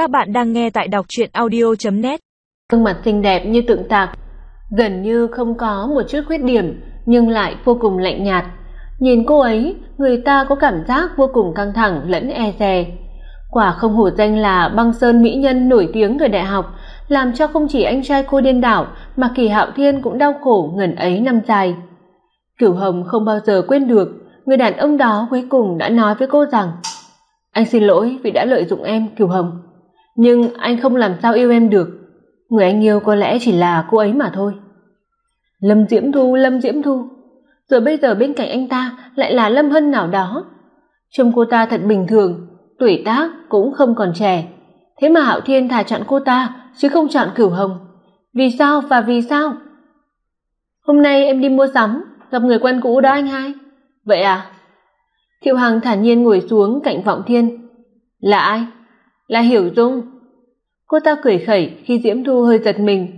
Các bạn đang nghe tại đọc truyện audio.net. Gương mặt xinh đẹp như tượng tạc, gần như không có một chút khuyết điểm nhưng lại vô cùng lạnh nhạt. Nhìn cô ấy, người ta có cảm giác vô cùng căng thẳng lẫn e dè. Quả không hổ danh là băng sơn mỹ nhân nổi tiếng thời đại học, làm cho không chỉ anh trai cô điên đảo mà Kỳ Hạo Thiên cũng đau khổ ngần ấy năm dài. Cửu Hồng không bao giờ quên được, người đàn ông đó cuối cùng đã nói với cô rằng: "Anh xin lỗi vì đã lợi dụng em, Cửu Hồng, nhưng anh không làm sao yêu em được, người anh yêu có lẽ chỉ là cô ấy mà thôi." Lâm Diễm Thu, Lâm Diễm Thu, rồi bây giờ bên cạnh anh ta lại là Lâm Hân nào đó. Trông cô ta thật bình thường, tuổi tác cũng không còn trẻ, thế mà Hạo Thiên thà chọn cô ta chứ không chọn Cửu Hồng. Vì sao và vì sao? Hôm nay em đi mua sắm, gặp người quen cũ đó anh hai. Vậy à? Thiệu Hằng thản nhiên ngồi xuống cạnh Vọng Thiên. Là ai? Là Hiểu Dung. Cô ta cười khẩy khi Diễm Thu hơi giật mình.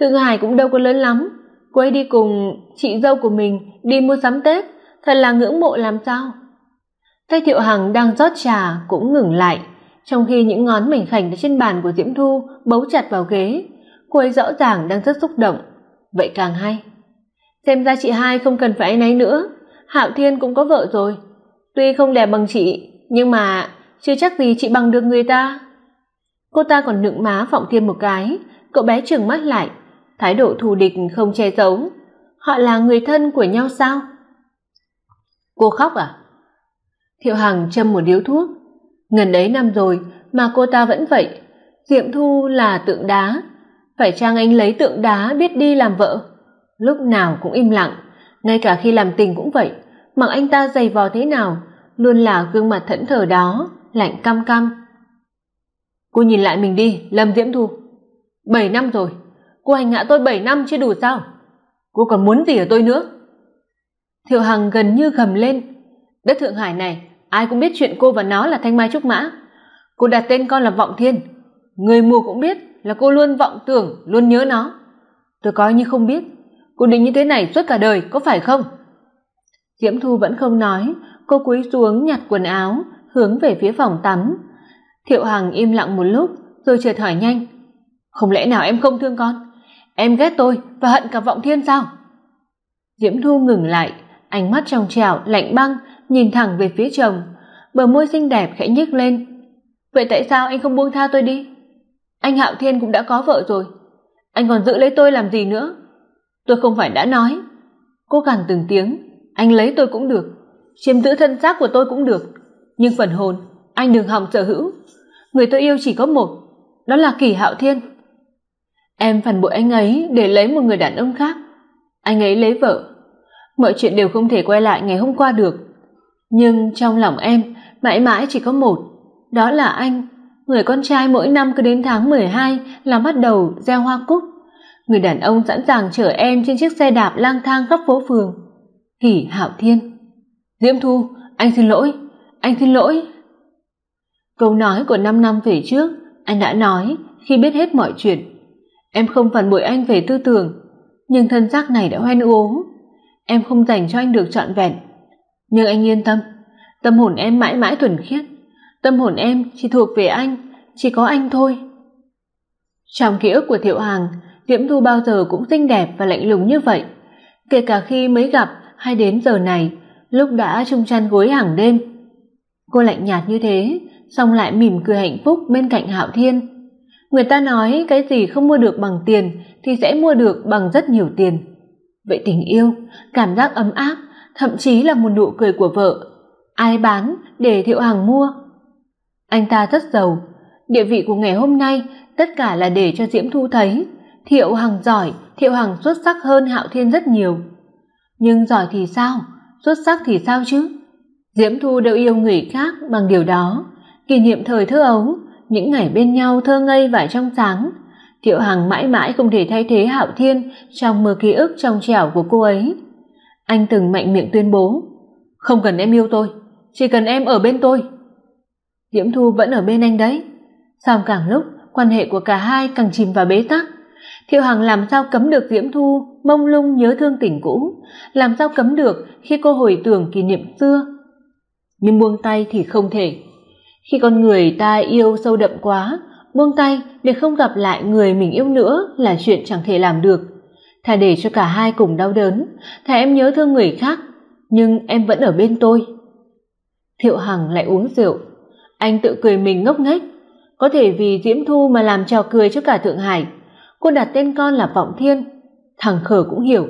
Thượng Hải cũng đâu có lớn lắm, cô ấy đi cùng chị dâu của mình đi mua sắm Tết, thật là ngưỡng mộ làm sao. Tay Thiệu Hằng đang rót trà cũng ngừng lại, trong khi những ngón mảnh khảnh trên bàn của Diễm Thu bấu chặt vào ghế, cô ấy rõ ràng đang rất xúc động, vậy càng hay. Xem ra chị hai không cần phải náy nữa, Hạo Thiên cũng có vợ rồi, tuy không đẹp bằng chị, nhưng mà chưa chắc gì chị bằng được người ta. Cô ta còn nựng má Phọng Thiên một cái, cậu bé trừng mắt lại, thái độ thù địch không che giấu. Họ là người thân của nhau sao? Cô khóc à? Thiệu Hằng châm một điếu thuốc, ngần đấy năm rồi mà cô ta vẫn vậy. Diệm Thu là tượng đá, phải chăng anh lấy tượng đá biết đi làm vợ? Lúc nào cũng im lặng, ngay cả khi làm tình cũng vậy, mặc anh ta dày vò thế nào, luôn là gương mặt thẫn thờ đó, lạnh căm căm. Cô nhìn lại mình đi, Lâm Diễm Thu. bảy năm rồi, cô hành hạ tôi bảy năm chưa đủ sao? Cô còn muốn gì ở tôi nữa? Thiệu Hằng gần như gầm lên, đất Thượng Hải này, ai cũng biết chuyện cô và nó là Thanh Mai trúc mã. Cô đặt tên con là Vọng Thiên, người mù cũng biết là cô luôn vọng tưởng, luôn nhớ nó. Tôi coi như không biết, cô định như thế này suốt cả đời, có phải không? Diễm Thu vẫn không nói, cô cúi xuống nhặt quần áo, hướng về phía phòng tắm. Thiệu Hằng im lặng một lúc, rồi chợt hỏi nhanh: "Không lẽ nào em không thương con? Em ghét tôi và hận cả Vọng Thiên sao?" Diễm Thu ngừng lại, ánh mắt trong trẻo lạnh băng nhìn thẳng về phía chồng, bờ môi xinh đẹp khẽ nhếch lên. "Vậy tại sao anh không buông tha tôi đi? Anh Hạo Thiên cũng đã có vợ rồi, anh còn giữ lấy tôi làm gì nữa? Tôi không phải đã nói." Cô gằn từng tiếng, "Anh lấy tôi cũng được, chiếm giữ thân xác của tôi cũng được, nhưng phần hồn anh đừng hòng sở hữu. Người tôi yêu chỉ có một, đó là Kỳ Hạo Thiên." Em phản bội anh ấy để lấy một người đàn ông khác. Anh ấy lấy vợ. Mọi chuyện đều không thể quay lại ngày hôm qua được. Nhưng trong lòng em mãi mãi chỉ có một, đó là anh, người con trai mỗi năm cứ đến tháng 12 là bắt đầu gieo hoa cúc. Người đàn ông sẵn sàng chở em trên chiếc xe đạp lang thang khắp phố phường. Kỷ Hạo Thiên. Diễm Thu, anh xin lỗi, anh xin lỗi. Câu nói của 5 năm về trước, anh đã nói khi biết hết mọi chuyện. Em không phản bội anh về tư tưởng, nhưng thân xác này đã hoen ố. Em không dành cho anh được trọn vẹn. Nhưng anh yên tâm, tâm hồn em mãi mãi thuần khiết. Tâm hồn em chỉ thuộc về anh, chỉ có anh thôi. Trong ký ức của Thiệu Hàng, Diễm Thu bao giờ cũng xinh đẹp và lạnh lùng như vậy, kể cả khi mới gặp hay đến giờ này, lúc đã chung chăn gối hàng đêm. Cô lạnh nhạt như thế, song lại mỉm cười hạnh phúc bên cạnh Hạo Thiên. Người ta nói cái gì không mua được bằng tiền thì sẽ mua được bằng rất nhiều tiền. Vậy tình yêu, cảm giác ấm áp, thậm chí là một nụ cười của vợ, ai bán để Thiệu Hằng mua? Anh ta rất giàu, địa vị của ngày hôm nay tất cả là để cho Diễm Thu thấy, Thiệu Hằng giỏi, Thiệu Hằng xuất sắc hơn Hạo Thiên rất nhiều. Nhưng giỏi thì sao, xuất sắc thì sao chứ? Diễm Thu đều yêu người khác bằng điều đó, kỷ niệm thời thơ ấu, những ngày bên nhau thơ ngây và trong sáng. Thiệu Hằng mãi mãi không thể thay thế Hạo Thiên trong mơ ký ức trong trẻo của cô ấy. Anh từng mạnh miệng tuyên bố, "Không cần em yêu tôi, chỉ cần em ở bên tôi." Diễm Thu vẫn ở bên anh đấy. Song càng lúc, quan hệ của cả hai càng chìm vào bế tắc. Thiệu Hằng làm sao cấm được Diễm Thu mông lung nhớ thương tình cũ, làm sao cấm được khi cô hồi tưởng kỷ niệm xưa. Nhưng buông tay thì không thể. Khi con người ta yêu sâu đậm quá, buông tay để không gặp lại người mình yêu nữa là chuyện chẳng thể làm được. Thà để cho cả hai cùng đau đớn thà em nhớ thương người khác nhưng em vẫn ở bên tôi. Thiệu hằng lại uống rượu. Anh tự cười mình ngốc nghếch. Có thể vì diễm thu mà làm trò cười cho cả thượng hải. Cô đặt tên con là vọng thiên. Thằng khờ cũng hiểu.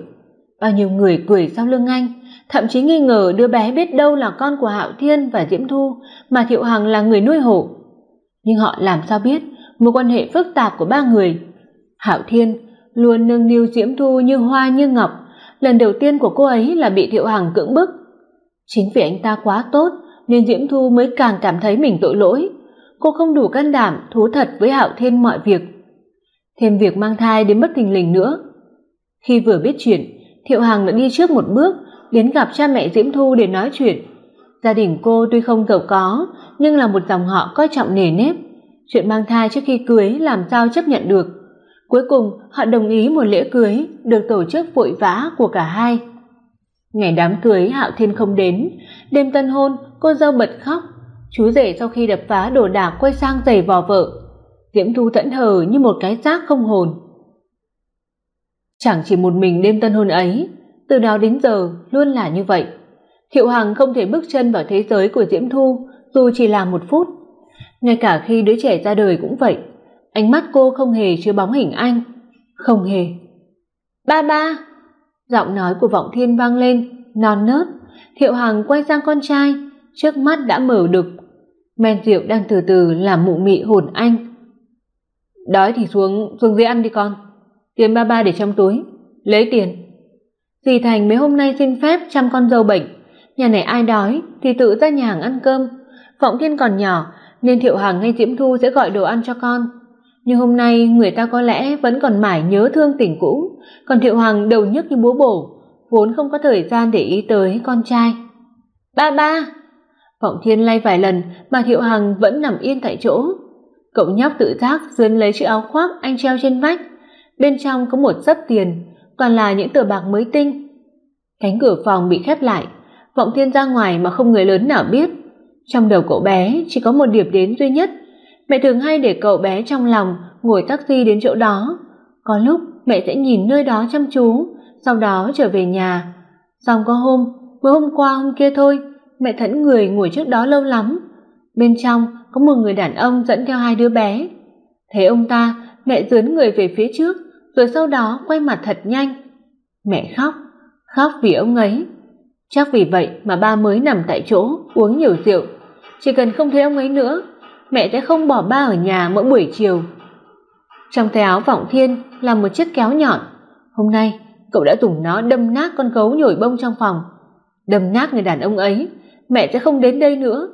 Bao nhiêu người cười sau lưng anh thậm chí nghi ngờ đứa bé biết đâu là con của hạo thiên và diễm thu, mà thiệu hằng là người nuôi hổ nhưng họ làm sao biết, mối quan hệ phức tạp của ba người? Hạo thiên luôn nâng niu diễm thu như hoa như ngọc, lần đầu tiên của cô ấy là bị thiệu hằng cưỡng bức. Chính vì anh ta quá tốt nên diễm thu mới càng cảm thấy mình tội lỗi. Cô không đủ can đảm thú thật với hạo thiên mọi việc. Thêm việc mang thai đến bất thình lình nữa. Khi vừa biết chuyện, thiệu hằng đã đi trước một bước đến gặp cha mẹ diễm thu để nói chuyện. Gia đình cô tuy không giàu có, nhưng là một dòng họ coi trọng nề nếp. Chuyện mang thai trước khi cưới làm sao chấp nhận được. Cuối cùng, họ đồng ý một lễ cưới được tổ chức vội vã của cả hai. Ngày đám cưới hạo thiên không đến, đêm tân hôn, cô dâu bật khóc. Chú rể sau khi đập phá đồ đạc quay sang giày vò vợ. Diễm thu thẫn thờ như một cái xác không hồn. Chẳng chỉ một mình đêm tân hôn ấy từ đó đến giờ, luôn là như vậy. Thiệu hằng không thể bước chân vào thế giới của diễm thu, dù chỉ là một phút. Ngay cả khi đứa trẻ ra đời cũng vậy, ánh mắt cô không hề chứa bóng hình anh. Không hề. Ba ba! Giọng nói của vọng thiên vang lên, non nớt. Thiệu hằng quay sang con trai, trước mắt đã mở đực. Men rượu đang từ từ làm mụ mị hồn anh. Đói thì xuống xuống dưới ăn đi con. Tiền ba ba để trong túi. Lấy tiền dì thành mấy hôm nay xin phép chăm con dâu bệnh. Nhà này ai đói thì tự ra nhà hàng ăn cơm. Vọng thiên còn nhỏ, nên thiệu hằng hay diễm thu sẽ gọi đồ ăn cho con. Nhưng hôm nay người ta có lẽ vẫn còn mải nhớ thương tình cũ. Còn thiệu hằng đầu nhức như búa bổ, vốn không có thời gian để ý tới con trai. Ba ba! Vọng thiên lay vài lần mà thiệu hằng vẫn nằm yên tại chỗ. Cậu nhóc tự giác dướn lấy chiếc áo khoác anh treo trên vách. Bên trong có một sấp tiền toàn là những tờ bạc mới tinh. Cánh cửa phòng bị khép lại, vọng thiên ra ngoài mà không người lớn nào biết. Trong đầu cậu bé, chỉ có một điểm đến duy nhất. Mẹ thường hay để cậu bé trong lòng ngồi taxi đến chỗ đó. Có lúc, mẹ sẽ nhìn nơi đó chăm chú, sau đó trở về nhà. Xong có hôm mới hôm qua hôm kia thôi, mẹ thẫn người ngồi trước đó lâu lắm. Bên trong có một người đàn ông dẫn theo hai đứa bé. Thấy ông ta, mẹ dướn người về phía trước rồi sau đó quay mặt thật nhanh. Mẹ khóc khóc vì ông ấy. Chắc vì vậy mà ba mới nằm tại chỗ, uống nhiều rượu. Chỉ cần không thấy ông ấy nữa, mẹ sẽ không bỏ ba ở nhà mỗi buổi chiều. Trong tay áo vọng thiên là một chiếc kéo nhọn. Hôm nay, cậu đã dùng nó đâm nát con gấu nhồi bông trong phòng. Đâm nát người đàn ông ấy, mẹ sẽ không đến đây nữa.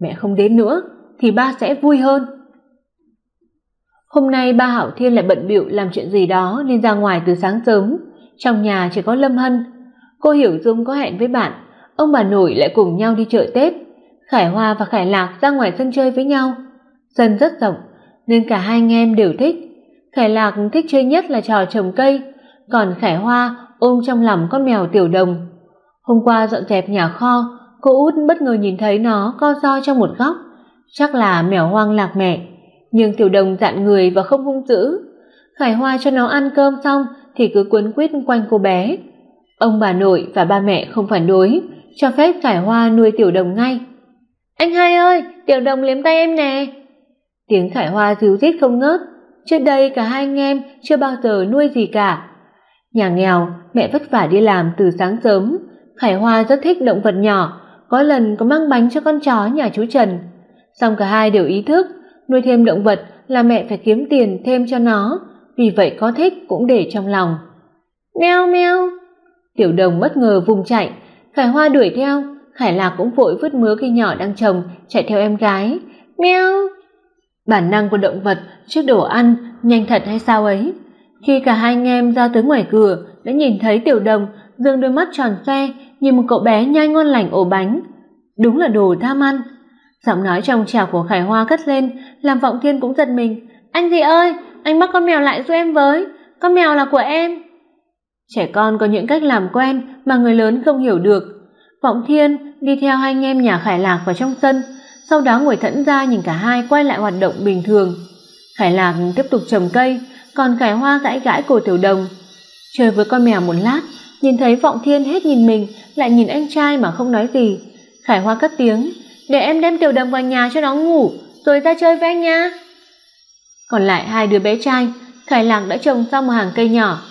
Mẹ không đến nữa thì ba sẽ vui hơn hôm nay ba hảo thiên lại bận bịu làm chuyện gì đó nên ra ngoài từ sáng sớm. Trong nhà chỉ có lâm hân. Cô hiểu dung có hẹn với bạn. Ông bà nội lại cùng nhau đi chợ tết. Khải hoa và khải lạc ra ngoài sân chơi với nhau. Sân rất rộng, nên cả hai anh em đều thích. Khải lạc thích chơi nhất là trò trồng cây, còn khải hoa ôm trong lòng con mèo tiểu đồng. Hôm qua dọn dẹp nhà kho, cô út bất ngờ nhìn thấy nó co ro trong một góc. Chắc là mèo hoang lạc mẹ nhưng tiểu đồng dặn người và không hung dữ. Khải hoa cho nó ăn cơm xong thì cứ quấn quýt quanh cô bé. Ông bà nội và ba mẹ không phản đối, cho phép khải hoa nuôi tiểu đồng ngay. Anh hai ơi, tiểu đồng liếm tay em nè. Tiếng khải hoa ríu rít không ngớt. Trước đây cả hai anh em chưa bao giờ nuôi gì cả. Nhà nghèo, mẹ vất vả đi làm từ sáng sớm. Khải hoa rất thích động vật nhỏ, có lần có mang bánh cho con chó nhà chú trần. Song cả hai đều ý thức nuôi thêm động vật là mẹ phải kiếm tiền thêm cho nó. Vì vậy có thích cũng để trong lòng. Meo meo. Tiểu đồng bất ngờ vùng chạy. Khải hoa đuổi theo. Khải lạc cũng vội vứt mứa cây nhỏ đang trồng, chạy theo em gái. Meo. Bản năng của động vật trước đồ ăn nhanh thật hay sao ấy? Khi cả hai anh em ra tới ngoài cửa, đã nhìn thấy tiểu đồng dương đôi mắt tròn xoe nhìn một cậu bé nhai ngon lành ổ bánh. Đúng là đồ tham ăn giọng nói trong trẻo của khải hoa cất lên, làm vọng thiên cũng giật mình. Anh gì ơi, anh bắt con mèo lại giúp em với, con mèo là của em. Trẻ con có những cách làm quen mà người lớn không hiểu được. Vọng thiên đi theo hai anh em nhà khải lạc vào trong sân, sau đó ngồi thẫn ra nhìn cả hai quay lại hoạt động bình thường. Khải lạc tiếp tục trồng cây, còn khải hoa gãi gãi cổ tiểu đồng. Chơi với con mèo một lát, nhìn thấy vọng thiên hết nhìn mình, lại nhìn anh trai mà không nói gì. Khải hoa cất tiếng để em đem tiểu đồng vào nhà cho nó ngủ, rồi ra chơi với anh nha. Còn lại hai đứa bé trai khải lạc đã trồng xong một hàng cây nhỏ.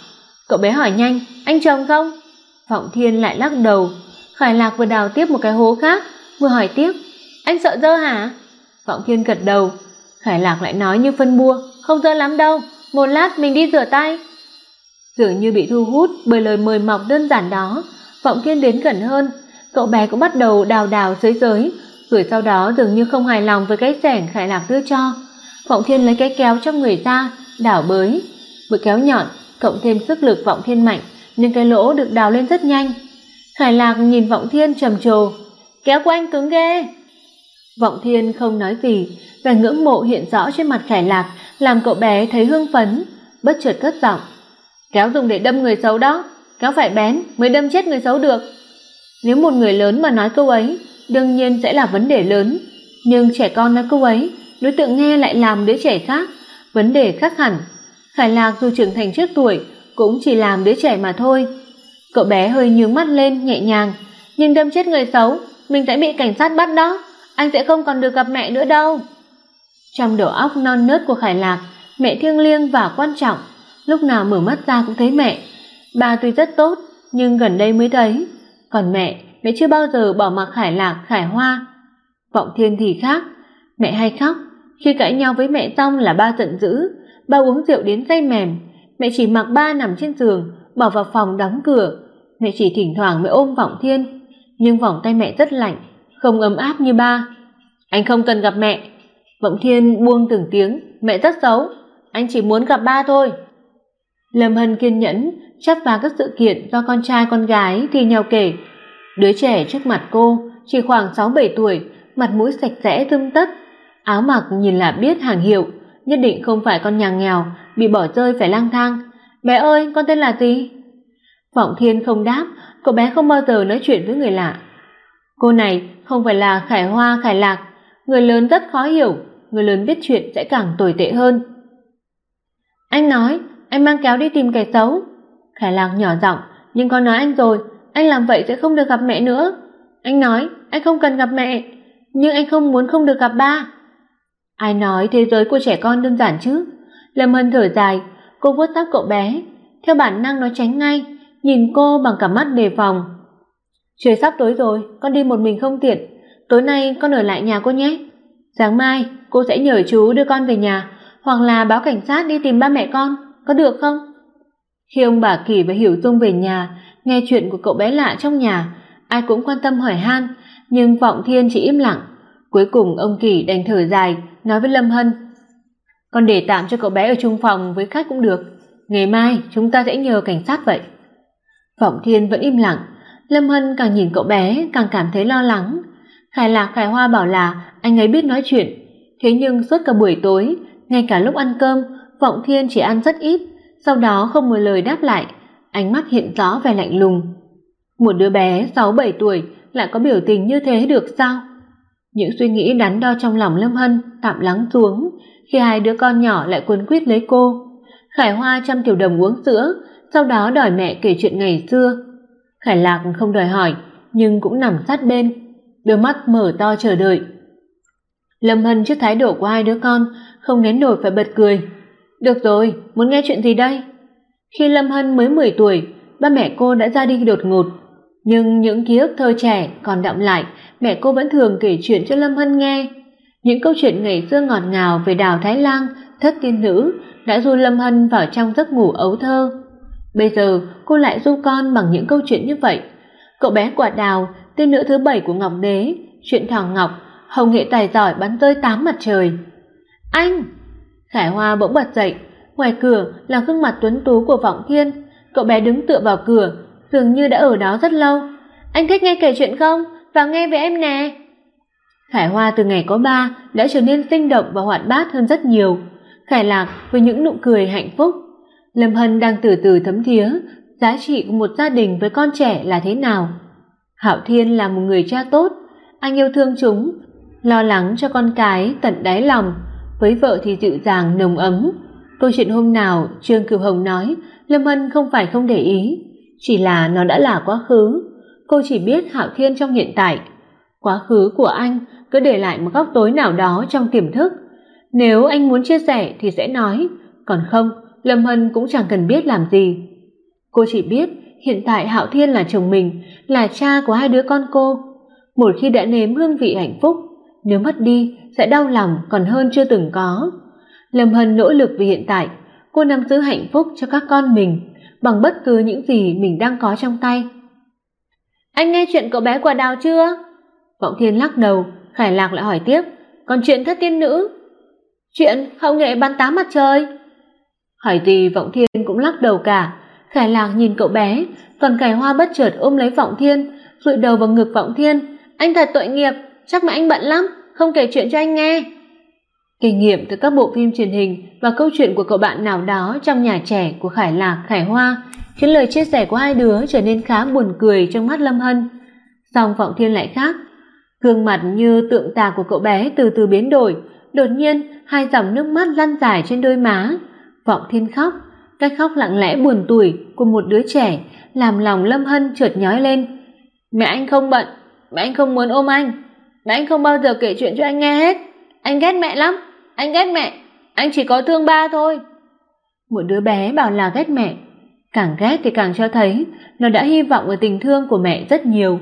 Cậu bé hỏi nhanh, anh trồng không? Vọng thiên lại lắc đầu. Khải lạc vừa đào tiếp một cái hố khác, vừa hỏi tiếp, anh sợ dơ hả? Vọng thiên gật đầu. Khải lạc lại nói như phân bua, không dơ lắm đâu, một lát mình đi rửa tay. Dường như bị thu hút bởi lời mời mọc đơn giản đó, vọng thiên đến gần hơn. Cậu bé cũng bắt đầu đào đào xới dưới rồi sau đó dường như không hài lòng với cái xẻng khải lạc đưa cho. Vọng thiên lấy cái kéo trong người ra, đảo bới. Với kéo nhọn, cộng thêm sức lực vọng thiên mạnh nên cái lỗ được đào lên rất nhanh. Khải lạc nhìn vọng thiên trầm trồ. Kéo của anh cứng ghê. Vọng thiên không nói gì, vẻ ngưỡng mộ hiện rõ trên mặt khải lạc, làm cậu bé thấy hưng phấn, bất chợt cất giọng. Kéo dùng để đâm người xấu đó, kéo phải bén mới đâm chết người xấu được. Nếu một người lớn mà nói câu ấy đương nhiên sẽ là vấn đề lớn. Nhưng trẻ con nói câu ấy, đối tượng nghe lại làm đứa trẻ khác, vấn đề khác hẳn. Khải lạc dù trưởng thành trước tuổi, cũng chỉ làm đứa trẻ mà thôi. Cậu bé hơi nhướng mắt lên, nhẹ nhàng. Nhưng đâm chết người xấu, mình sẽ bị cảnh sát bắt đó. Anh sẽ không còn được gặp mẹ nữa đâu. Trong đầu óc non nớt của khải lạc, mẹ thiêng liêng và quan trọng. Lúc nào mở mắt ra cũng thấy mẹ. Bà tuy rất tốt, nhưng gần đây mới thấy. Còn mẹ mẹ chưa bao giờ bỏ mặc khải lạc khải hoa. Vọng thiên thì khác. Mẹ hay khóc. Khi cãi nhau với mẹ xong là ba giận dữ. Ba uống rượu đến say mềm. Mẹ chỉ mặc ba nằm trên giường, bỏ vào phòng đóng cửa. Mẹ chỉ thỉnh thoảng mới ôm vọng thiên. Nhưng vòng tay mẹ rất lạnh, không ấm áp như ba. Anh không cần gặp mẹ. Vọng thiên buông từng tiếng. Mẹ rất xấu. Anh chỉ muốn gặp ba thôi. Lâm hân kiên nhẫn, chắp vá các sự kiện do con trai, con gái thi nhau kể đứa trẻ trước mặt cô, chỉ khoảng sáu bảy tuổi, mặt mũi sạch sẽ tươm tất áo mặc nhìn là biết hàng hiệu, nhất định không phải con nhà nghèo, bị bỏ rơi phải lang thang. Bé ơi, con tên là gì? Vọng thiên không đáp, cậu bé không bao giờ nói chuyện với người lạ. Cô này không phải là khải hoa, khải lạc, người lớn rất khó hiểu, người lớn biết chuyện sẽ càng tồi tệ hơn. Anh nói, anh mang kéo đi tìm kẻ xấu. Khải lạc nhỏ giọng, nhưng con nói anh rồi anh làm vậy sẽ không được gặp mẹ nữa. Anh nói, anh không cần gặp mẹ, nhưng anh không muốn không được gặp ba. Ai nói thế giới của trẻ con đơn giản chứ? Lâm hân thở dài, cô vuốt tóc cậu bé. Theo bản năng nó tránh ngay, nhìn cô bằng cả mắt đề phòng. Trời sắp tối rồi, con đi một mình không tiện. Tối nay con ở lại nhà cô nhé. Sáng mai, cô sẽ nhờ chú đưa con về nhà, hoặc là báo cảnh sát đi tìm ba mẹ con. Có được không? Khi ông bà kỳ và hiểu dung về nhà nghe chuyện của cậu bé lạ trong nhà, ai cũng quan tâm hỏi han, nhưng vọng thiên chỉ im lặng. Cuối cùng ông kỳ đành thở dài, nói với lâm hân, con để tạm cho cậu bé ở chung phòng với khách cũng được, ngày mai chúng ta sẽ nhờ cảnh sát vậy. Vọng thiên vẫn im lặng, lâm hân càng nhìn cậu bé càng cảm thấy lo lắng. Khải lạc, khải hoa bảo là anh ấy biết nói chuyện, thế nhưng suốt cả buổi tối, ngay cả lúc ăn cơm, vọng thiên chỉ ăn rất ít, sau đó không một lời đáp lại ánh mắt hiện rõ vẻ lạnh lùng. Một đứa bé sáu bảy tuổi lại có biểu tình như thế được sao? Những suy nghĩ đắn đo trong lòng lâm hân tạm lắng xuống, khi hai đứa con nhỏ lại quấn quýt lấy cô. Khải hoa chăm tiểu đồng uống sữa, sau đó đòi mẹ kể chuyện ngày xưa. Khải lạc không đòi hỏi, nhưng cũng nằm sát bên, đôi mắt mở to chờ đợi. Lâm hân trước thái độ của hai đứa con không nén nổi phải bật cười. Được rồi, muốn nghe chuyện gì đây? Khi lâm hân mới mười tuổi, ba mẹ cô đã ra đi đột ngột. Nhưng những ký ức thơ trẻ còn đọng lại, mẹ cô vẫn thường kể chuyện cho lâm hân nghe. Những câu chuyện ngày xưa ngọt ngào về đào thái lang thất tiên nữ đã du lâm hân vào trong giấc ngủ ấu thơ. Bây giờ, cô lại du con bằng những câu chuyện như vậy. Cậu bé quả đào tiên nữ thứ bảy của ngọc đế, chuyện Thỏ ngọc hồng nghệ tài giỏi bắn rơi tám mặt trời. Anh! Khải hoa bỗng bật dậy ngoài cửa là gương mặt tuấn tú của vọng thiên, cậu bé đứng tựa vào cửa, dường như đã ở đó rất lâu. Anh thích nghe kể chuyện không? Vào nghe với em nè. Khải hoa từ ngày có ba đã trở nên sinh động và hoạt bát hơn rất nhiều. Khải lạc với những nụ cười hạnh phúc. Lâm hân đang từ từ thấm thía giá trị của một gia đình với con trẻ là thế nào. Hạo thiên là một người cha tốt. Anh yêu thương chúng, lo lắng cho con cái tận đáy lòng. Với vợ thì dịu dàng, nồng ấm câu chuyện hôm nào trương cửu hồng nói, lâm hân không phải không để ý. Chỉ là nó đã là quá khứ. Cô chỉ biết hạo thiên trong hiện tại. Quá khứ của anh cứ để lại một góc tối nào đó trong tiềm thức. Nếu anh muốn chia sẻ thì sẽ nói. Còn không, lâm hân cũng chẳng cần biết làm gì. Cô chỉ biết hiện tại hạo thiên là chồng mình, là cha của hai đứa con cô. Một khi đã nếm hương vị hạnh phúc, nếu mất đi sẽ đau lòng còn hơn chưa từng có lâm hân nỗ lực vì hiện tại. Cô nắm giữ hạnh phúc cho các con mình, bằng bất cứ những gì mình đang có trong tay. Anh nghe chuyện cậu bé quả đào chưa? Vọng thiên lắc đầu, khải lạc lại hỏi tiếp. Còn chuyện thất tiên nữ? Chuyện hậu nghệ bắn tám mặt trời? Hỏi gì vọng thiên cũng lắc đầu cả. Khải lạc nhìn cậu bé còn cài hoa bất chợt ôm lấy vọng thiên dụi đầu vào ngực vọng thiên. Anh thật tội nghiệp, chắc mà anh bận lắm, không kể chuyện cho anh nghe kinh nghiệm từ các bộ phim truyền hình và câu chuyện của cậu bạn nào đó trong nhà trẻ của khải lạc, khải hoa, khiến lời chia sẻ của hai đứa trở nên khá buồn cười trong mắt lâm hân. Song vọng thiên lại khác. Gương mặt như tượng tà của cậu bé từ từ biến đổi, đột nhiên hai dòng nước mắt lăn dài trên đôi má. Vọng thiên khóc. Cái khóc lặng lẽ buồn tủi của một đứa trẻ làm lòng lâm hân chợt nhói lên. Mẹ anh không bận, mẹ anh không muốn ôm anh. Mẹ anh không bao giờ kể chuyện cho anh nghe hết. Anh ghét mẹ lắm anh ghét mẹ, anh chỉ có thương ba thôi. Một đứa bé bảo là ghét mẹ. Càng ghét thì càng cho thấy nó đã hy vọng ở tình thương của mẹ rất nhiều.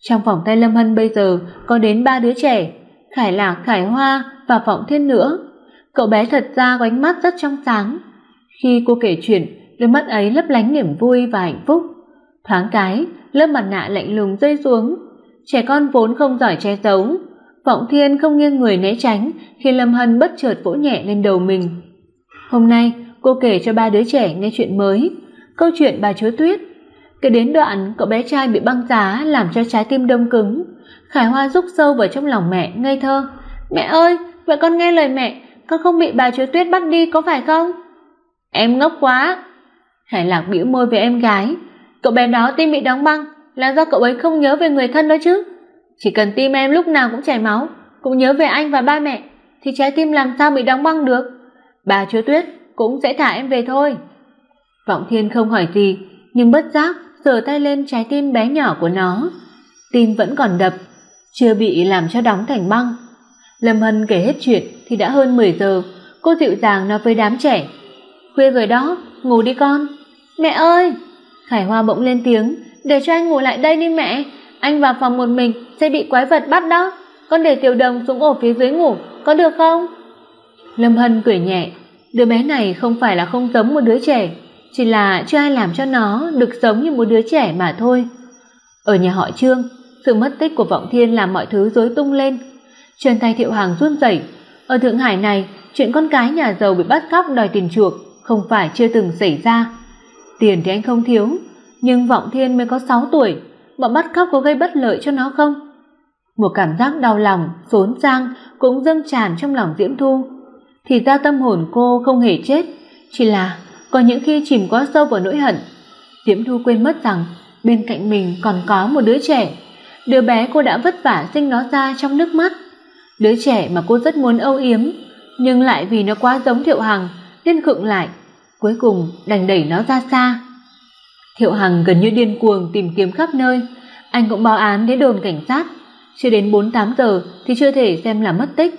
Trong phòng tay lâm hân bây giờ có đến ba đứa trẻ, khải lạc, khải hoa và vọng thiên nữa. Cậu bé thật ra có ánh mắt rất trong sáng. Khi cô kể chuyện, đôi mắt ấy lấp lánh niềm vui và hạnh phúc. Thoáng cái, lớp mặt nạ lạnh lùng rơi xuống. Trẻ con vốn không giỏi che giấu vọng thiên không nghiêng người né tránh khi lâm hân bất chợt vỗ nhẹ lên đầu mình. Hôm nay, cô kể cho ba đứa trẻ nghe chuyện mới. Câu chuyện bà chúa tuyết. Kể đến đoạn cậu bé trai bị băng giá làm cho trái tim đông cứng. Khải hoa rúc sâu vào trong lòng mẹ, ngây thơ. Mẹ ơi, vậy con nghe lời mẹ, con không bị bà chúa tuyết bắt đi có phải không? Em ngốc quá. Hải lạc bĩu môi với em gái. Cậu bé đó tim bị đóng băng, là do cậu ấy không nhớ về người thân đó chứ? Chỉ cần tim em lúc nào cũng chảy máu, cũng nhớ về anh và ba mẹ, thì trái tim làm sao bị đóng băng được? Bà chúa tuyết cũng sẽ thả em về thôi. Vọng thiên không hỏi gì, nhưng bất giác sờ tay lên trái tim bé nhỏ của nó. Tim vẫn còn đập, chưa bị làm cho đóng thành băng. Lâm hân kể hết chuyện thì đã hơn mười giờ, cô dịu dàng nói với đám trẻ. Khuya rồi đó, ngủ đi con. Mẹ ơi! Khải hoa bỗng lên tiếng, để cho anh ngủ lại đây đi mẹ anh vào phòng một mình, sẽ bị quái vật bắt đó. Con để tiểu đồng xuống ổ phía dưới ngủ, có được không? Lâm hân cười nhẹ. Đứa bé này không phải là không giống một đứa trẻ, chỉ là chưa ai làm cho nó được giống như một đứa trẻ mà thôi. Ở nhà họ trương, sự mất tích của vọng thiên làm mọi thứ rối tung lên. Chân tay thiệu hàng run rẩy. Ở thượng hải này, chuyện con cái nhà giàu bị bắt cóc đòi tiền chuộc, không phải chưa từng xảy ra. Tiền thì anh không thiếu, nhưng vọng thiên mới có sáu tuổi bọn bắt cóc có gây bất lợi cho nó không? Một cảm giác đau lòng, xốn sang cũng dâng tràn trong lòng diễm thu. Thì ra tâm hồn cô không hề chết, chỉ là có những khi chìm quá sâu vào nỗi hận. Diễm thu quên mất rằng bên cạnh mình còn có một đứa trẻ. Đứa bé cô đã vất vả sinh nó ra trong nước mắt. Đứa trẻ mà cô rất muốn âu yếm, nhưng lại vì nó quá giống thiệu hằng nên khựng lại, cuối cùng đành đẩy nó ra xa thiệu hằng gần như điên cuồng tìm kiếm khắp nơi. Anh cũng báo án đến đồn cảnh sát. Chưa đến bốn, tám giờ thì chưa thể xem là mất tích.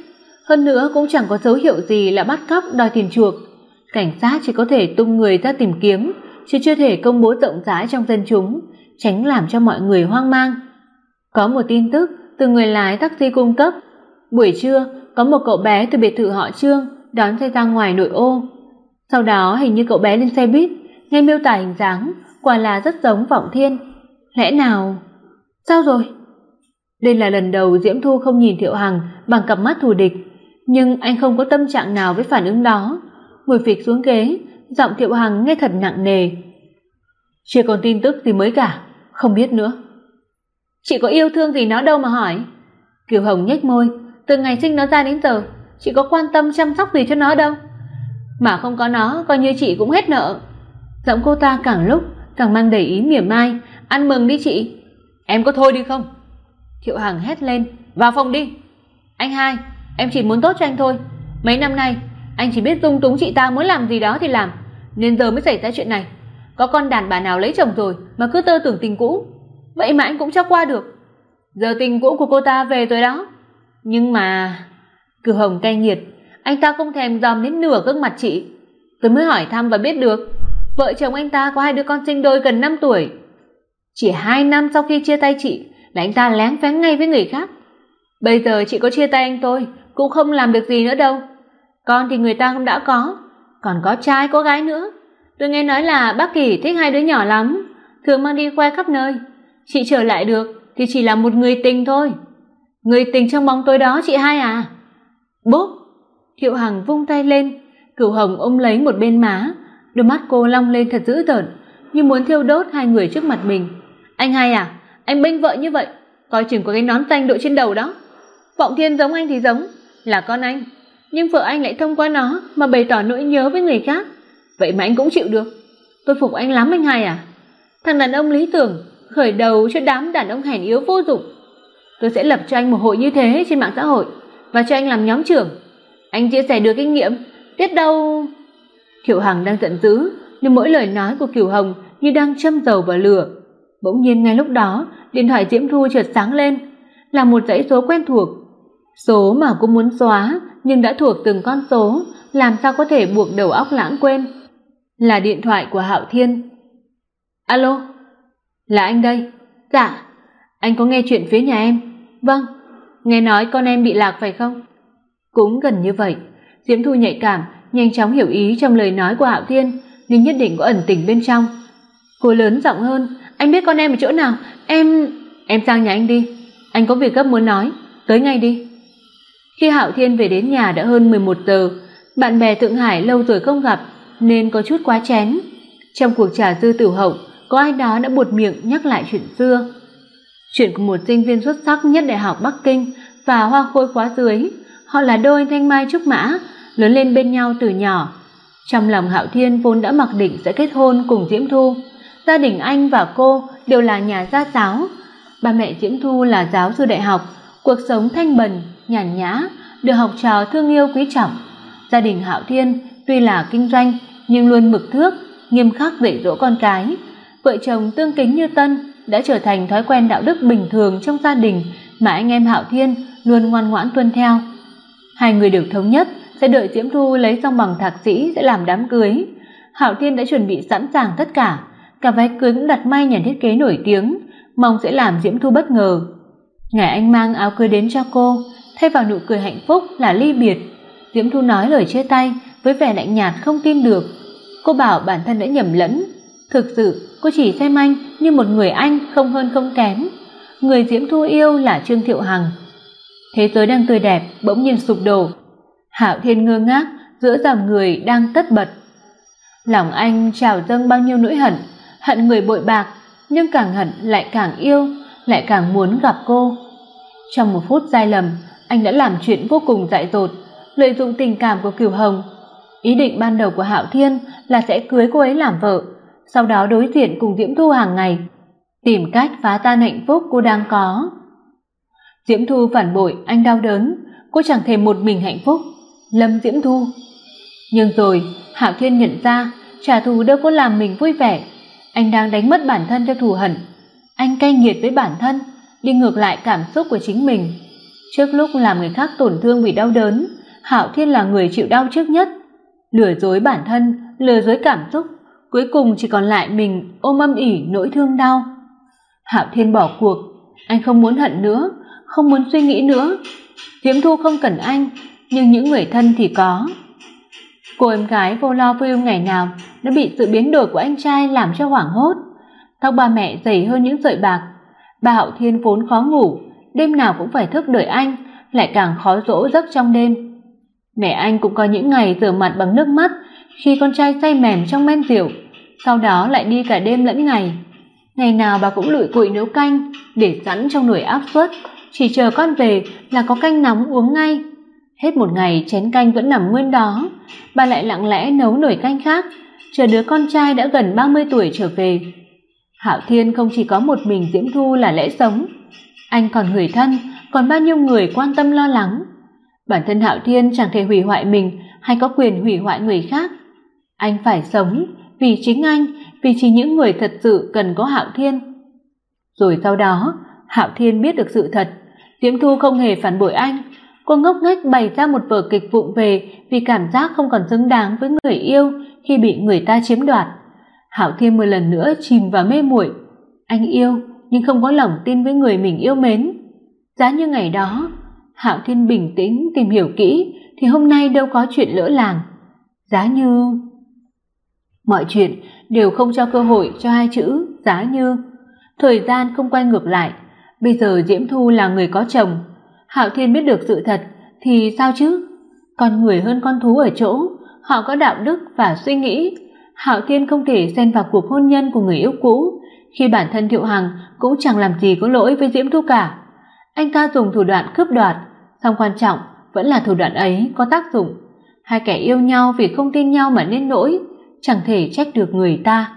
Hơn nữa cũng chẳng có dấu hiệu gì là bắt cóc, đòi tiền chuộc. Cảnh sát chỉ có thể tung người ra tìm kiếm, chứ chưa thể công bố rộng rãi trong dân chúng, tránh làm cho mọi người hoang mang. Có một tin tức từ người lái taxi cung cấp. Buổi trưa, có một cậu bé từ biệt thự họ trương đón xe ra ngoài nội ô. Sau đó hình như cậu bé lên xe buýt, nghe miêu tả hình dáng quả là rất giống vọng thiên. Lẽ nào? Sao rồi? Đây là lần đầu diễm thu không nhìn thiệu hằng bằng cặp mắt thù địch, nhưng anh không có tâm trạng nào với phản ứng đó. Ngồi phịch xuống ghế, giọng thiệu hằng nghe thật nặng nề. Chưa còn tin tức gì mới cả? Không biết nữa. Chị có yêu thương gì nó đâu mà hỏi. Kiều hồng nhếch môi. Từ ngày sinh nó ra đến giờ, chị có quan tâm chăm sóc gì cho nó đâu? Mà không có nó, coi như chị cũng hết nợ. Giọng cô ta càng lúc càng mang đầy ý mỉa mai. Ăn mừng đi chị. Em có thôi đi không? Thiệu hằng hét lên. Vào phòng đi. Anh hai, em chỉ muốn tốt cho anh thôi. Mấy năm nay, anh chỉ biết dung túng chị ta muốn làm gì đó thì làm. Nên giờ mới xảy ra chuyện này. Có con đàn bà nào lấy chồng rồi mà cứ tơ tưởng tình cũ? Vậy mà anh cũng cho qua được. Giờ tình cũ của cô ta về rồi đó. Nhưng mà, cửu hồng cay nghiệt. Anh ta không thèm dòm đến nửa gương mặt chị. Tôi mới hỏi thăm và biết được vợ chồng anh ta có hai đứa con sinh đôi gần năm tuổi. Chỉ hai năm sau khi chia tay chị là anh ta lén phén ngay với người khác. Bây giờ chị có chia tay anh tôi, cũng không làm được gì nữa đâu. Con thì người ta cũng đã có, còn có trai, có gái nữa. Tôi nghe nói là bác kỳ thích hai đứa nhỏ lắm, thường mang đi khoe khắp nơi. Chị trở lại được thì chỉ là một người tình thôi. Người tình trong bóng tối đó chị hai à? Bốp! Thiệu hằng vung tay lên, cửu hồng ôm lấy một bên má đôi mắt cô long lên thật dữ tợn, như muốn thiêu đốt hai người trước mặt mình. Anh hai à anh bênh vợ như vậy, coi chừng có cái nón xanh đội trên đầu đó. Vọng thiên giống anh thì giống, là con anh. Nhưng vợ anh lại thông qua nó mà bày tỏ nỗi nhớ với người khác. Vậy mà anh cũng chịu được. Tôi phục anh lắm anh hai à. Thằng đàn ông lý tưởng, khởi đầu cho đám đàn ông hèn yếu vô dụng. Tôi sẽ lập cho anh một hội như thế trên mạng xã hội và cho anh làm nhóm trưởng. Anh chia sẻ được kinh nghiệm, biết đâu Kiều Hằng đang giận dữ, nhưng mỗi lời nói của Kiều Hồng như đang châm dầu vào lửa. Bỗng nhiên ngay lúc đó, điện thoại Diễm Thu chợt sáng lên, là một dãy số quen thuộc. Số mà cô muốn xóa, nhưng đã thuộc từng con số, làm sao có thể buộc đầu óc lãng quên. Là điện thoại của Hạo Thiên. Alo, là anh đây. Dạ, anh có nghe chuyện phía nhà em? Vâng, nghe nói con em bị lạc phải không? Cũng gần như vậy, Diễm Thu nhạy cảm nhanh chóng hiểu ý trong lời nói của Hạo Thiên, nhưng nhất định có ẩn tình bên trong. Cô lớn giọng hơn, "Anh biết con em ở chỗ nào? Em em sang nhà anh đi, anh có việc gấp muốn nói, tới ngay đi." Khi Hạo Thiên về đến nhà đã hơn 11 giờ, bạn bè Thượng Hải lâu rồi không gặp nên có chút quá chén. Trong cuộc trà dư tử hậu, có ai đó đã buột miệng nhắc lại chuyện xưa. Chuyện của một sinh viên xuất sắc nhất đại học Bắc Kinh và hoa khôi khóa dưới, họ là đôi thanh mai trúc mã, lớn lên bên nhau từ nhỏ. Trong lòng Hạo Thiên vốn đã mặc định sẽ kết hôn cùng Diễm Thu. Gia đình anh và cô đều là nhà gia giáo. Ba mẹ Diễm Thu là giáo sư đại học, cuộc sống thanh bần, nhàn nhã, được học trò thương yêu quý trọng. Gia đình Hạo Thiên tuy là kinh doanh nhưng luôn mực thước, nghiêm khắc dạy dỗ con cái. Vợ chồng tương kính như tân đã trở thành thói quen đạo đức bình thường trong gia đình mà anh em Hạo Thiên luôn ngoan ngoãn tuân theo. Hai người đều thống nhất sẽ đợi Diễm Thu lấy xong bằng thạc sĩ sẽ làm đám cưới. Hạo Thiên đã chuẩn bị sẵn sàng tất cả, cả váy cưới cũng đặt may nhà thiết kế nổi tiếng, mong sẽ làm Diễm Thu bất ngờ. Ngày anh mang áo cưới đến cho cô, thay vào nụ cười hạnh phúc là ly biệt. Diễm Thu nói lời chia tay với vẻ lạnh nhạt không tin được. Cô bảo bản thân đã nhầm lẫn, thực sự cô chỉ xem anh như một người anh không hơn không kém. Người Diễm Thu yêu là Trương Thiệu Hằng. Thế giới đang tươi đẹp bỗng nhiên sụp đổ, Hạo Thiên ngơ ngác giữa dòng người đang tất bật. Lòng anh trào dâng bao nhiêu nỗi hận, hận người bội bạc, nhưng càng hận lại càng yêu, lại càng muốn gặp cô. Trong một phút sai lầm, anh đã làm chuyện vô cùng dại dột, lợi dụng tình cảm của Kiều Hồng. Ý định ban đầu của Hạo Thiên là sẽ cưới cô ấy làm vợ, sau đó đối diện cùng Diễm Thu hàng ngày, tìm cách phá tan hạnh phúc cô đang có. Diễm Thu phản bội, anh đau đớn, cô chẳng thể một mình hạnh phúc, Lâm Diễm Thu. Nhưng rồi, Hạo Thiên nhận ra, trả thù đâu có làm mình vui vẻ, anh đang đánh mất bản thân cho thù hận. Anh cay nghiệt với bản thân, đi ngược lại cảm xúc của chính mình. Trước lúc làm người khác tổn thương vì đau đớn, Hạo Thiên là người chịu đau trước nhất, lừa dối bản thân, lừa dối cảm xúc, cuối cùng chỉ còn lại mình ôm âm ỉ nỗi thương đau. Hạo Thiên bỏ cuộc, anh không muốn hận nữa, không muốn suy nghĩ nữa. Diễm Thu không cần anh, nhưng những người thân thì có. Cô em gái vô lo vô ưu ngày nào đã bị sự biến đổi của anh trai làm cho hoảng hốt. Tóc ba mẹ dày hơn những sợi bạc. Bà Hạo Thiên vốn khó ngủ, đêm nào cũng phải thức đợi anh, lại càng khó dỗ giấc trong đêm. Mẹ anh cũng có những ngày rửa mặt bằng nước mắt khi con trai say mềm trong men rượu, sau đó lại đi cả đêm lẫn ngày. Ngày nào bà cũng lụi cụi nấu canh để sẵn trong nồi áp suất, chỉ chờ con về là có canh nóng uống ngay. Hết một ngày chén canh vẫn nằm nguyên đó, bà lại lặng lẽ nấu nồi canh khác, chờ đứa con trai đã gần 30 tuổi trở về. Hạo Thiên không chỉ có một mình Diễm Thu là lẽ sống, anh còn người thân, còn bao nhiêu người quan tâm lo lắng. Bản thân Hạo Thiên chẳng thể hủy hoại mình hay có quyền hủy hoại người khác. Anh phải sống vì chính anh, vì chỉ những người thật sự cần có Hạo Thiên. Rồi sau đó, Hạo Thiên biết được sự thật, Diễm Thu không hề phản bội anh, cô ngốc nghếch bày ra một vở kịch vụng về vì cảm giác không còn xứng đáng với người yêu khi bị người ta chiếm đoạt. Hạo Thiên một lần nữa chìm vào mê muội. Anh yêu nhưng không có lòng tin với người mình yêu mến. Giá như ngày đó, Hạo Thiên bình tĩnh tìm hiểu kỹ thì hôm nay đâu có chuyện lỡ làng. Giá như mọi chuyện đều không cho cơ hội cho hai chữ giá như. Thời gian không quay ngược lại, bây giờ Diễm Thu là người có chồng, Hạo Thiên biết được sự thật thì sao chứ? Con người hơn con thú ở chỗ, họ có đạo đức và suy nghĩ. Hạo Thiên không thể xen vào cuộc hôn nhân của người yêu cũ, khi bản thân Thiệu Hằng cũng chẳng làm gì có lỗi với Diễm Thu cả. Anh ta dùng thủ đoạn cướp đoạt, song quan trọng vẫn là thủ đoạn ấy có tác dụng. Hai kẻ yêu nhau vì không tin nhau mà nên nỗi, chẳng thể trách được người ta.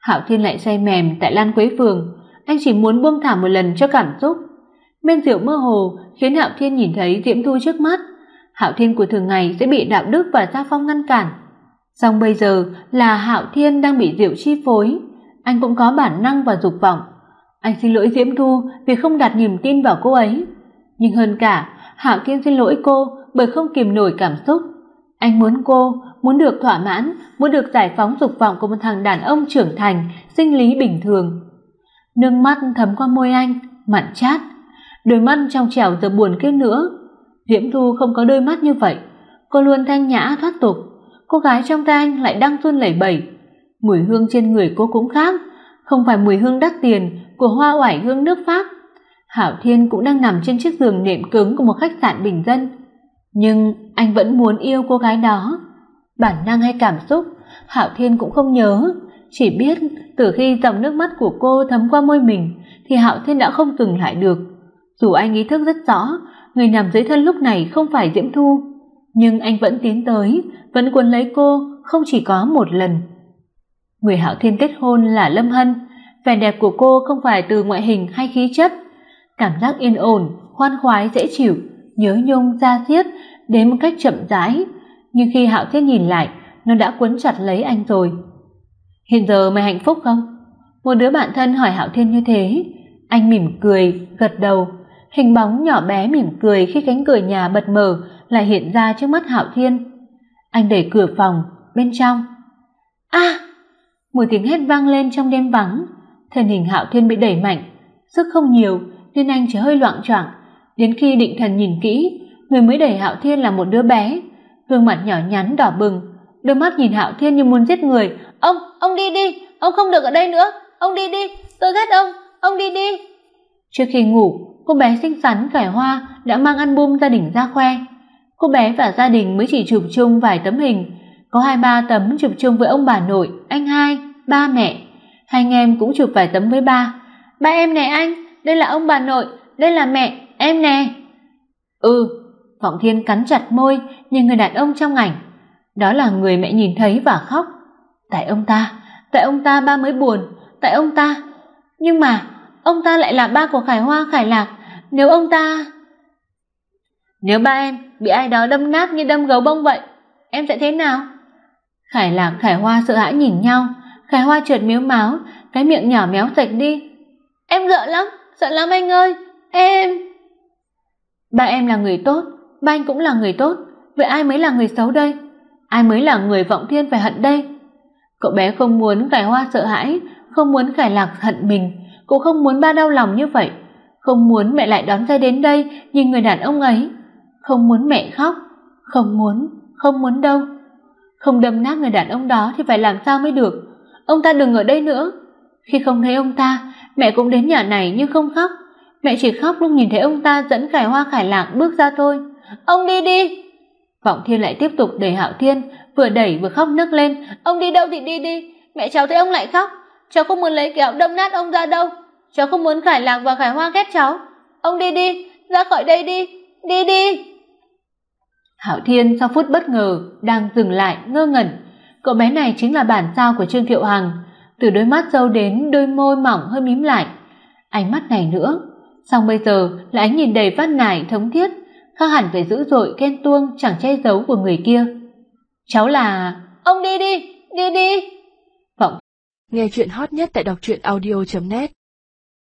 Hạo Thiên lại say mềm tại Lan Quế Phường, anh chỉ muốn buông thả một lần cho cảm xúc. Men rượu mơ hồ khiến Hạo Thiên nhìn thấy Diễm Thu trước mắt. Hạo Thiên của thường ngày sẽ bị đạo đức và gia phong ngăn cản. Song bây giờ là Hạo Thiên đang bị rượu chi phối, anh cũng có bản năng và dục vọng. Anh xin lỗi Diễm Thu vì không đặt niềm tin vào cô ấy, nhưng hơn cả, Hạo Thiên xin lỗi cô bởi không kìm nổi cảm xúc. Anh muốn cô, muốn được thỏa mãn, muốn được giải phóng dục vọng của một thằng đàn ông trưởng thành, sinh lý bình thường. Nước mắt thấm qua môi anh, mặn chát. Đôi mắt trong trẻo giờ buồn kia nữa. Diễm Thu không có đôi mắt như vậy, cô luôn thanh nhã thoát tục. Cô gái trong tay anh lại đang tuôn lẩy bẩy. Mùi hương trên người cô cũng khác, không phải mùi hương đắt tiền của hoa oải hương nước Pháp. Hạo Thiên cũng đang nằm trên chiếc giường nệm cứng của một khách sạn bình dân, nhưng anh vẫn muốn yêu cô gái đó. Bản năng hay cảm xúc, Hạo Thiên cũng không nhớ, chỉ biết từ khi dòng nước mắt của cô thấm qua môi mình thì Hạo Thiên đã không dừng lại được. Dù anh ý thức rất rõ, người nằm dưới thân lúc này không phải Diễm Thu, nhưng anh vẫn tiến tới, vẫn cuốn lấy cô không chỉ có một lần. Người Hạo Thiên kết hôn là Lâm Hân, vẻ đẹp của cô không phải từ ngoại hình hay khí chất, cảm giác yên ổn, khoan khoái dễ chịu, nhớ nhung ra diết đến một cách chậm rãi, nhưng khi Hạo Thiên nhìn lại, nó đã quấn chặt lấy anh rồi. "Hiện giờ mày hạnh phúc không?" Một đứa bạn thân hỏi Hạo Thiên như thế, anh mỉm cười, gật đầu, hình bóng nhỏ bé mỉm cười khi cánh cửa nhà bật mở lại hiện ra trước mắt Hạo Thiên. Anh đẩy cửa phòng, bên trong. A! một tiếng hét vang lên trong đêm vắng, thân hình Hạo Thiên bị đẩy mạnh, sức không nhiều nên anh chỉ hơi loạng choạng, đến khi định thần nhìn kỹ, người mới đẩy Hạo Thiên là một đứa bé, gương mặt nhỏ nhắn đỏ bừng, đôi mắt nhìn Hạo Thiên như muốn giết người. "Ông, ông đi đi, ông không được ở đây nữa, ông đi đi, tôi ghét ông, ông đi đi." Trước khi ngủ, cô bé xinh xắn Khải Hoa đã mang album gia đình ra khoe. Cô bé và gia đình mới chỉ chụp chung vài tấm hình, có hai ba tấm chụp chung với ông bà nội, anh hai, ba mẹ. Hai anh em cũng chụp vài tấm với ba. "Ba em nè anh, đây là ông bà nội, đây là mẹ, em nè." "Ừ." Vọng Thiên cắn chặt môi, nhìn người đàn ông trong ảnh. Đó là người mẹ nhìn thấy và khóc. Tại ông ta, tại ông ta ba mới buồn, tại ông ta. Nhưng mà ông ta lại là ba của Khải Hoa Khải Lạc, nếu ông ta Nếu ba em bị ai đó đâm nát như đâm gấu bông vậy, em sẽ thế nào? Khải Lạc Khải Hoa sợ hãi nhìn nhau, Khải Hoa trượt miếu máu, cái miệng nhỏ méo sạch đi. Em sợ lắm, sợ lắm anh ơi, em. Ba em là người tốt, ba anh cũng là người tốt, vậy ai mới là người xấu đây? Ai mới là người vọng thiên phải hận đây? Cậu bé không muốn Khải Hoa sợ hãi, không muốn Khải Lạc hận mình, cô không muốn ba đau lòng như vậy, không muốn mẹ lại đón ra đến đây nhìn người đàn ông ấy, không muốn mẹ khóc, không muốn, không muốn đâu. Không đâm nát người đàn ông đó thì phải làm sao mới được? Ông ta đừng ở đây nữa. Khi không thấy ông ta, mẹ cũng đến nhà này nhưng không khóc. Mẹ chỉ khóc lúc nhìn thấy ông ta dẫn Khải Hoa Khải Lạc bước ra thôi. Ông đi đi. Vọng Thiên lại tiếp tục đẩy Hạo Thiên, vừa đẩy vừa khóc nức lên, "Ông đi đâu thì đi đi, mẹ cháu thấy ông lại khóc, cháu không muốn lấy kéo đâm nát ông ra đâu, cháu không muốn Khải Lạc và Khải Hoa ghét cháu. Ông đi đi, ra khỏi đây đi, đi đi." Hạo Thiên sau phút bất ngờ đang dừng lại ngơ ngẩn, cậu bé này chính là bản sao của Trương Thiệu Hằng, từ đôi mắt sâu đến đôi môi mỏng hơi mím lại. Ánh mắt này nữa, song bây giờ là ánh nhìn đầy văn nải thống thiết, khác hẳn về dữ dội ghen tuông chẳng che giấu của người kia. Cháu là ông đi đi đi đi. Vọng. Nghe chuyện hot nhất tại đọc truyện audio.net